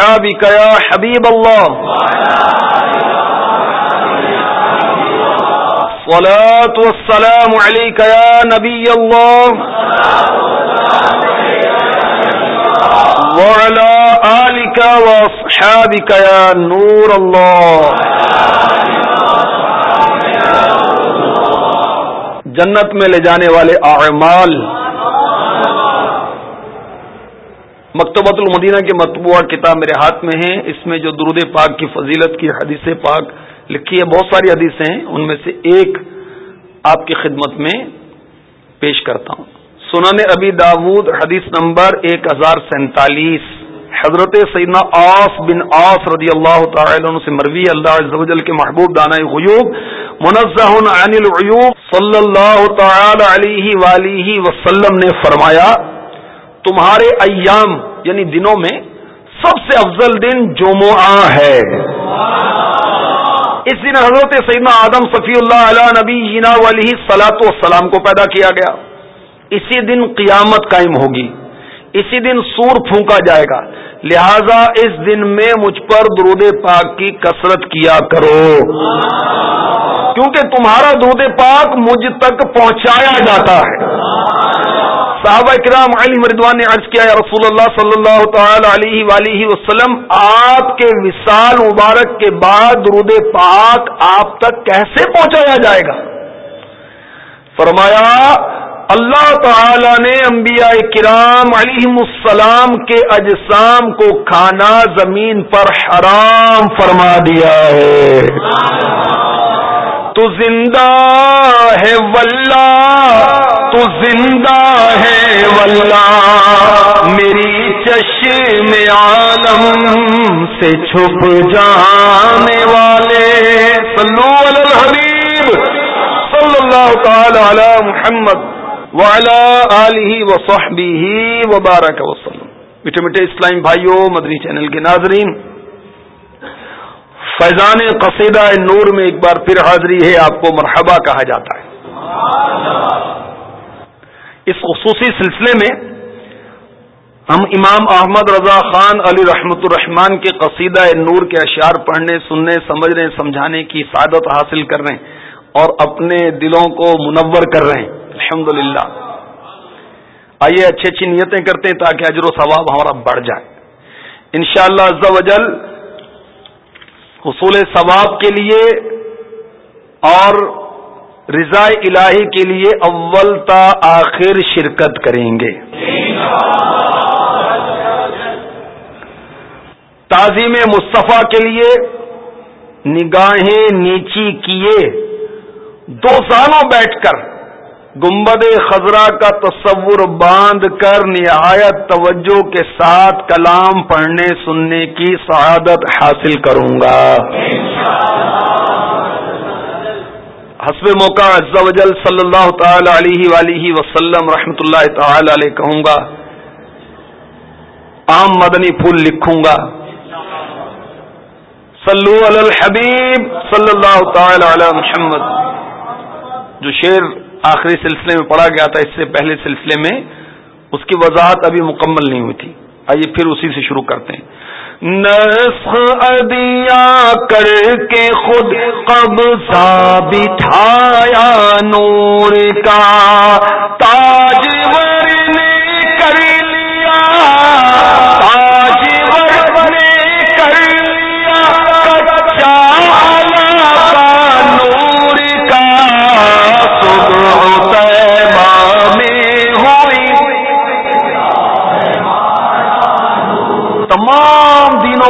وأصحابك يا حبيب الله. الصلاة والسلام عليك يا نبي الله. وعلى آلك وأصحابك يا نور الله. جنت میں لے جانے والے اعمال مکتبۃ المدینہ کے مطبوعہ کتاب میرے ہاتھ میں ہیں۔ اس میں جو درود پاک کی فضیلت کی حدیث پاک لکھی ہے، بہت ساری حدیثیں ہیں۔ ان میں سے ایک آپ کی خدمت میں پیش کرتا ہوں۔ سنن ابی داود، حدیث نمبر ایک ہزار سینتالیس۔ حضرت سیدنا آس بن آس رضی اللہ تعالی عنہ سے مروی اللہ عز و جل کے محبوب دانا غیوب۔ منزہ عن العیوب صلی اللہ تعالی علیہ وآلہ وسلم نے فرمایا تمہارے ایام یعنی دنوں میں سب سے افضل دن جمعہ ہے۔ اس دن حضرت سیدنا آدم صفی اللہ علیہ نبی جینا علیہ سلاۃ والسلام کو پیدا کیا گیا۔ اسی دن قیامت قائم ہوگی۔ اسی دن سور پھونکا جائے گا۔ لہذا اس دن میں مجھ پر درود پاک کی کثرت کیا کرو۔ کیونکہ تمہارا درود پاک مجھ تک پہنچایا جاتا ہے۔ صحابہ کرام علی مردوان نے عرض کیا، یا رسول اللہ صلی اللہ تعالی علیہ ولیہ وسلم، آپ کے وصال مبارک کے بعد درود پاک آپ تک کیسے پہنچایا جائے گا؟ فرمایا، اللہ تعالی نے انبیاء کرام علیہ السلام کے اجسام کو کھانا زمین پر حرام فرما دیا ہے۔ تو زندہ ہے واللہ تو زندہ ہے واللہ۔ میری چشم عالم سے چھپ جانے والے۔ صلو علی الحبیب۔ صلی اللہ تعالی علی محمد وعلی آلہ وصحبہ وبارک وسلم میٹھے میٹھے اسلام بھائیوں مدنی چینل کے ناظرین۔ فیضان قصیدہ نور میں ایک بار پھر حاضری ہے، آپ کو مرحبا کہا جاتا ہے۔ اس خصوصی سلسلے میں ہم امام احمد رضا خان علی رحمت الرحمان کے قصیدہ نور کے اشعار پڑھنے، سننے، سمجھنے، سمجھانے کی سعادت حاصل کر رہے ہیں اور اپنے دلوں کو منور کر رہے ہیں۔ الحمد للہ آئیے اچھی اچھی نیتیں کرتے ہیں تاکہ اجر و ثواب ہمارا بڑھ جائے۔ انشاءاللہ شاء اللہ حصول ثواب کے لیے اور رضا الہی کے لیے اول تا آخر شرکت کریں گے۔ تعظیم مصطفیٰ کے لیے نگاہیں نیچی کیے۔ دو سالوں بیٹھ کر گمبد خزرہ کا تصور باندھ کر نہایت توجہ کے ساتھ کلام پڑھنے، سننے کی سعادت حاصل کروں گا۔ حسب موقع عز و جل صلی اللہ تعالی علیہ ولیہ وسلم رحمۃ اللہ تعالی علیہ کہوں گا، عام مدنی پھول لکھوں گا۔ صلو علی الحبیب صلی اللہ تعالی علی محمد۔ جو شیر آخری سلسلے میں پڑھا گیا تھا، اس سے پہلے سلسلے میں، اس کی وضاحت ابھی مکمل نہیں ہوئی تھی۔ آئیے پھر اسی سے شروع کرتے ہیں۔ نسخ ادیا کر کے خود قبضہ بٹھایا نور کا تاج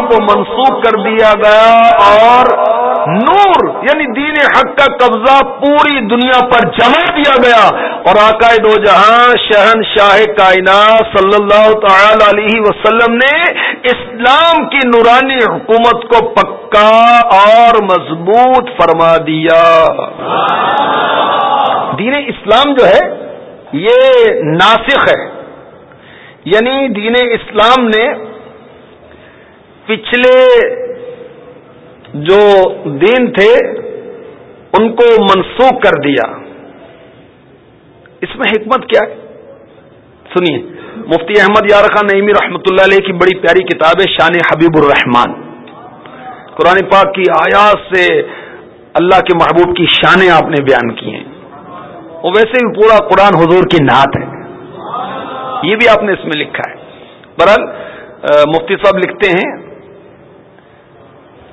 کو منسوخ کر دیا گیا اور نور یعنی دین حق کا قبضہ پوری دنیا پر جما دیا گیا۔ اور عقائد دو جہاں شہن شاہ کائنات صلی اللہ تعالی علیہ وسلم نے اسلام کی نورانی حکومت کو پکا اور مضبوط فرما دیا۔ دین اسلام جو ہے، یہ ناسخ ہے۔ یعنی دین اسلام نے پچھلے جو دین تھے، ان کو منسوخ کر دیا۔ اس میں حکمت کیا ہے؟ سنیے، مفتی احمد یار خان نعیمی رحمۃ اللہ علیہ کی بڑی پیاری کتاب ہے شان حبیب الرحمان قرآن پاک کی آیات سے اللہ کے محبوب کی شانیں آپ نے بیان کی ہیں۔ وہ ویسے بھی پورا قرآن حضور کی نعت ہے۔ یہ بھی آپ نے اس میں لکھا ہے۔ برحال مفتی صاحب لکھتے ہیں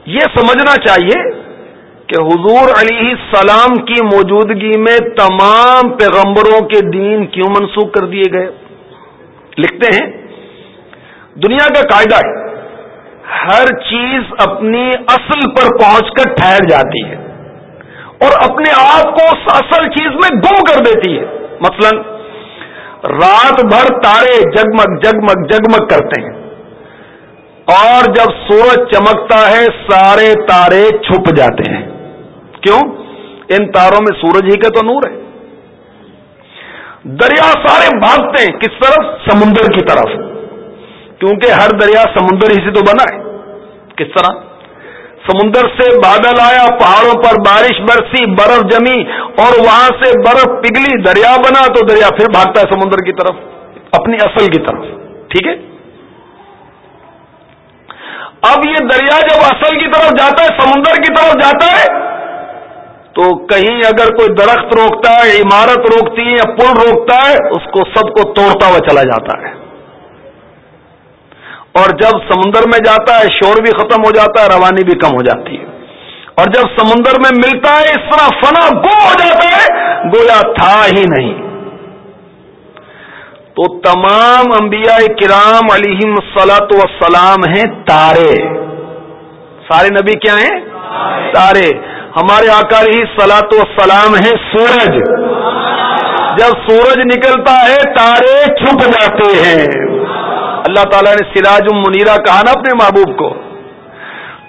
یہ سمجھنا چاہیے کہ حضور علیہ السلام کی موجودگی میں تمام پیغمبروں کے دین کیوں منسوخ کر دیے گئے؟ لکھتے ہیں، دنیا کا قاعدہ ہے، ہر چیز اپنی اصل پر پہنچ کر ٹھہر جاتی ہے اور اپنے آپ کو اس اصل چیز میں گم کر دیتی ہے۔ مثلا، رات بھر تارے جگمگ جگمگ جگمگ کرتے ہیں۔ اور جب سورج چمکتا ہے، سارے تارے چھپ جاتے ہیں۔ کیوں؟ ان تاروں میں سورج ہی کا تو نور ہے۔ دریا سارے بھاگتے ہیں کس طرف؟ سمندر کی طرف۔ کیونکہ ہر دریا سمندر ہی سے تو بنا ہے۔ کس طرح؟ سمندر سے بادل آیا، پہاڑوں پر بارش برسی، برف جمی اور وہاں سے برف پگلی دریا بنا تو دریا پھر بھاگتا ہے سمندر کی طرف، اپنی اصل کی طرف۔ ٹھیک ہے؟ اب یہ دریا جب اصل کی طرف جاتا ہے، سمندر کی طرف جاتا ہے، تو کہیں اگر کوئی درخت روکتا ہے، عمارت روکتی ہے یا پل روکتا ہے، اس کو سب کو توڑتا ہوا چلا جاتا ہے۔ اور جب سمندر میں جاتا ہے، شور بھی ختم ہو جاتا ہے، روانی بھی کم ہو جاتی ہے۔ اور جب سمندر میں ملتا ہے، اس طرح فنا گم ہو جاتا ہے، گویا تھا ہی نہیں۔ تو تمام انبیاء کرام علیہم سلاۃ وسلام ہیں تارے۔ سارے نبی کیا ہیں؟ تارے۔ ہمارے آکار ہی سلاۃ وسلام ہیں سورج۔ جب سورج نکلتا ہے تارے چھپ جاتے ہیں۔ اللہ تعالیٰ نے سراج منیرا کہا نا اپنے محبوب کو۔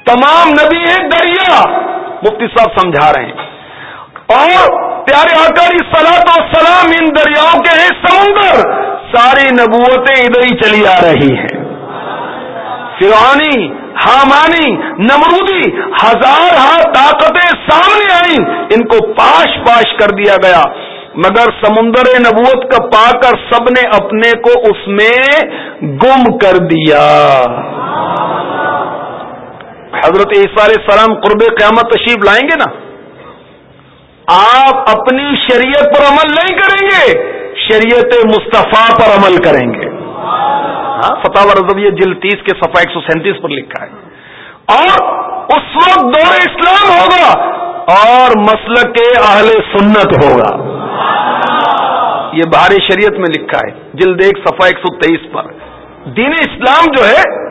تمام نبی ہیں دریا۔ مفتی صاحب سمجھا رہے ہیں۔ اور پیارے آکاری سلا تو سلام ان دریاؤں کے ہیں سمندر۔ ساری نبوتیں ادھر ہی چلی آ رہی ہیں۔ فرانی حامانی، نمرودی، ہزار ہاں طاقتیں سامنے آئیں، ان کو پاش پاش کر دیا گیا۔ مگر سمندر نبوت کا پا کر سب نے اپنے کو اس میں گم کر دیا۔ حضرت عیسیٰ علیہ السلام قرب قیامت تشریف لائیں گے نا؟ آپ اپنی شریعت پر عمل نہیں کریں گے۔ شریعت مصطفیٰ پر عمل کریں گے۔ ہاں فتح رضویہ جل تیس کے صفحہ ایک سو سینتیس پر لکھا ہے۔ اور اس وقت دور اسلام ہوگا اور مسلک کے اہل سنت ہوگا۔ یہ بہار شریعت میں لکھا ہے، جلد ایک صفحہ ایک سو تیئیس پر۔ دین اسلام جو ہے،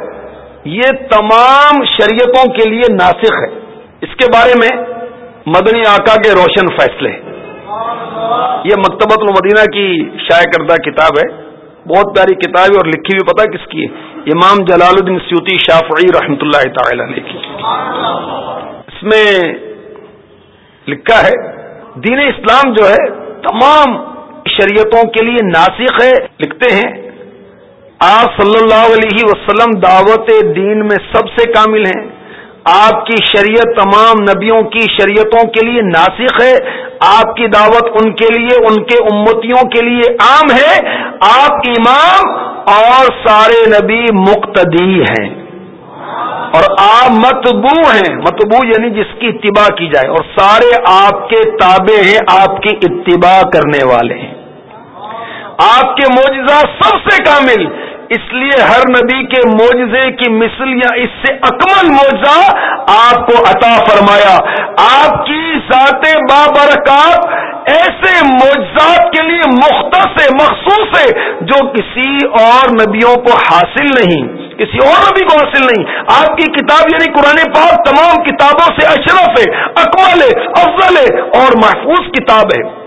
یہ تمام شریعتوں کے لیے ناسخ ہے۔ اس کے بارے میں مدنی آقا کے روشن فیصلے ہیں۔ یہ مکتبت المدینہ کی شائع کردہ کتاب ہے۔ بہت پیاری کتاب ہے اور لکھی ہوئی، پتہ کس کی ہے؟ امام جلال الدین سیوتی شافعی رحمۃ اللہ تعالی علیہ کی۔ اس میں لکھا ہے، دین اسلام جو ہے، تمام شریعتوں کے لیے ناسخ ہے۔ لکھتے ہیں، آپ صلی اللہ علیہ وسلم دعوت دین میں سب سے کامل ہیں۔ آپ کی شریعت تمام نبیوں کی شریعتوں کے لیے ناسخ ہے، آپ کی دعوت ان کے لیے، ان کے امتیوں کے لیے عام ہے۔ آپ امام اور سارے نبی مقتدی ہیں۔ اور آپ متبو ہیں۔ متبو یعنی جس کی اتباع کی جائے۔ اور سارے آپ کے تابع ہیں، آپ کی اتباع کرنے والے ہیں۔ آپ کے معجزہ سب سے کامل اس لیے ہر نبی کے معجزے کی مثل یا اس سے اکمل معجزہ آپ کو عطا فرمایا۔ آپ کی ذات بابرکات ایسے معجزات کے لیے مختص مخصوص ہے، جو کسی اور نبیوں کو حاصل نہیں۔ کسی اور نبی کو حاصل نہیں۔ آپ کی کتاب یعنی قرآن پاک تمام کتابوں سے اشرف ہے کمال ہے، افضل ہے اور محفوظ کتاب ہے۔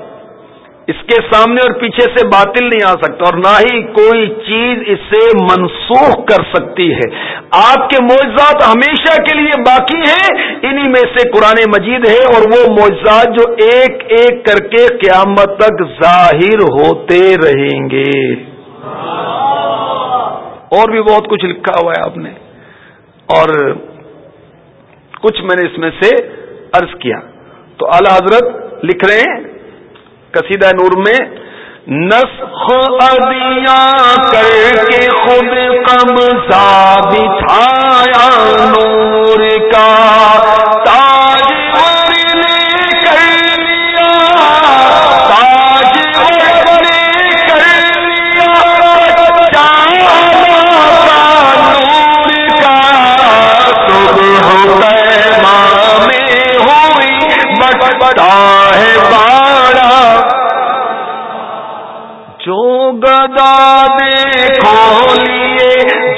اس کے سامنے اور پیچھے سے باطل نہیں آ سکتا اور نہ ہی کوئی چیز اسے منسوخ کر سکتی ہے۔ آپ کے معجزات ہمیشہ کے لیے باقی ہیں، انہی میں سے قرآن مجید ہے اور وہ معجزات جو ایک ایک کر کے قیامت تک ظاہر ہوتے رہیں گے۔ اور بھی بہت کچھ لکھا ہوا ہے آپ نے۔ اور کچھ میں نے اس میں سے عرض کیا۔ تو اعلی حضرت لکھ رہے ہیں۔ کسیدہ نور میں نسخ ادیا کر کے خود قبضہ تھا۔ خدا دیکھو لیے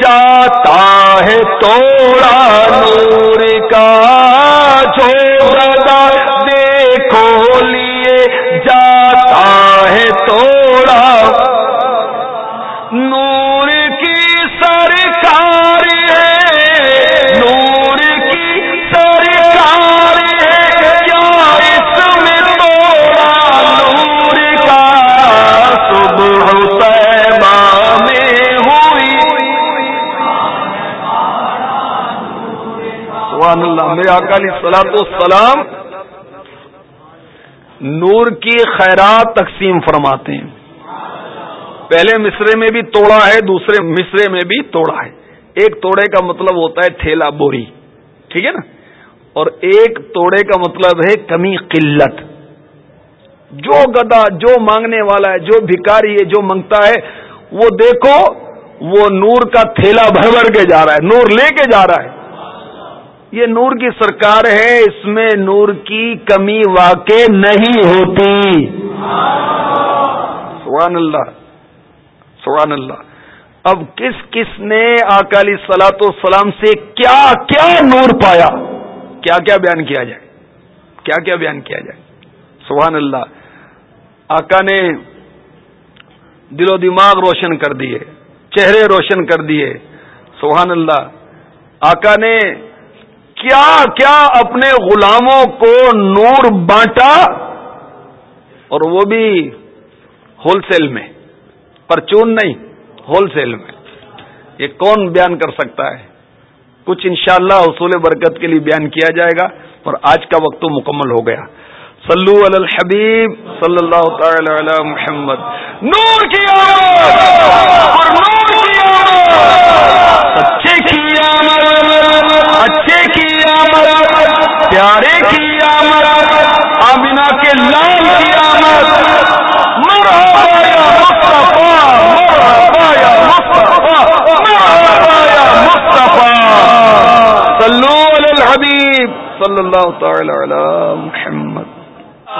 جاتا ہے توڑا نور کا۔ جی، اکالی سلاط السلام نور کی خیرات تقسیم فرماتے ہیں۔ پہلے مصرے میں بھی توڑا ہے، دوسرے مصرے میں بھی توڑا ہے۔ ایک توڑے کا مطلب ہوتا ہے تھیلا بوری، ٹھیک ہے نا؟ اور ایک توڑے کا مطلب ہے کمی قلت۔ جو گدا، جو مانگنے والا ہے، جو بھکاری ہے، جو منگتا ہے، وہ دیکھو، وہ نور کا تھیلا بھر بھر کے جا رہا ہے، نور لے کے جا رہا ہے۔ یہ نور کی سرکار ہے، اس میں نور کی کمی واقع نہیں ہوتی۔ سبحان اللہ سبحان اللہ۔ اب کس کس نے اکالی سلاط سلام سے کیا کیا نور پایا؟ کیا کیا بیان کیا جائے؟ کیا کیا بیان کیا جائے؟ سبحان اللہ۔ آقا نے دل و دماغ روشن کر دیے، چہرے روشن کر دیے۔ سبحان اللہ۔ آقا نے کیا کیا اپنے غلاموں کو نور بانٹا اور وہ بھی ہول سیل میں، پرچون نہیں، ہول سیل میں۔ یہ کون بیان کر سکتا ہے؟ کچھ انشاءاللہ حصول برکت کے لیے بیان کیا جائے گا اور آج کا وقت تو مکمل ہو گیا۔ صلو علی الحبیب صلی اللہ تعالی علی محمد۔ نور کی اور اللہ تعالی علی محمد